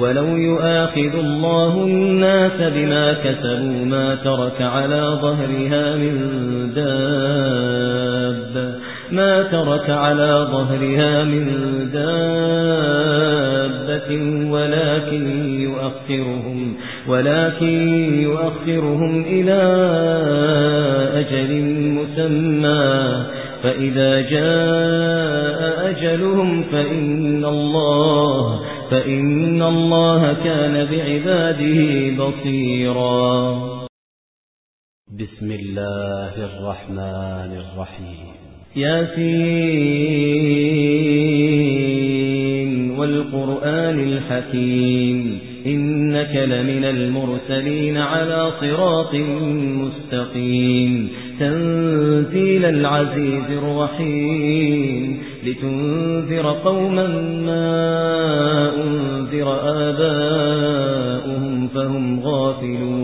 ولو يؤاخذ الله الناس بما كسبوا ما ترك على ظهرها من داب ما ترك على ظهرها من دابة ولكن يؤخرهم ولكن يؤخرهم إلى أجل مسمى فإذا جاء أجلهم فإن الله فإن الله كان بعباده بصيرا. بسم الله الرحمن الرحيم. ياسين والقرآن الحكيم. إنك لمن المرسلين على صراط مستقيم. تنزيل العزيز الرحيم. لتنذر قوما ما أنذر آباؤهم فهم غافلون.